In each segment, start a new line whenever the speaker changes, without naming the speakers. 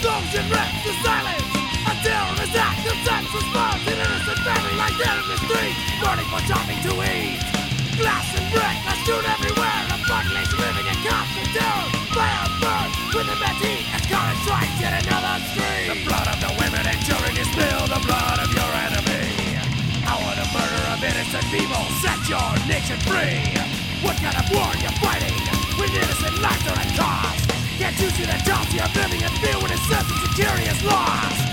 Explosion wrecks the silence Until his act of sex responds An innocent family like dead in the street. Burning for something to eat. Glass and brick are strewn everywhere. A population living in constant terror. Fire burns with immense heat As current strikes yet another street
The blood of the women and children is spilled. The blood of your enemy. Our the murder of innocent people. Set your nation free. What kind of war are you fighting? When innocent lives are at cost Can't you see the jealousy of living in fear When a sense of security is lost?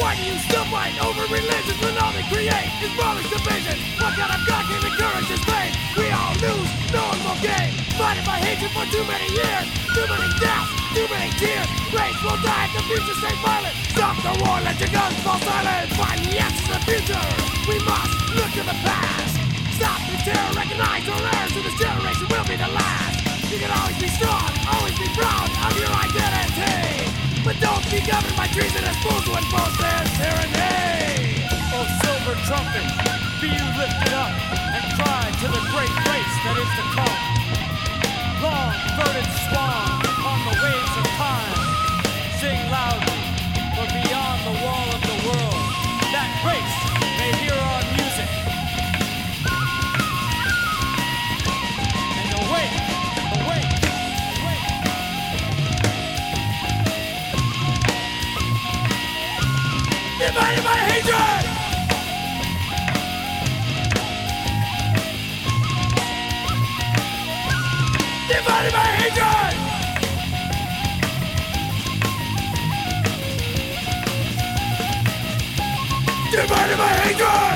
Why do you still fight over religions when all they create is brother's division? Hatred for too many years, too many deaths, too many tears. Race will die if the future stays violent. Stop the war, let your guns fall silent. Find the answers to the future. We must look to the past. Stop the terror, recognize our errors, and this generation will be the last. You can always be strong, always be proud of your identity. But don't be governed by treasonous fools who impose their tyranny.
O silver trumpet, be you lifted up beyond the wall of the world, that may hear our music. And.
Divided by hatred! Divided by Divided by hatred!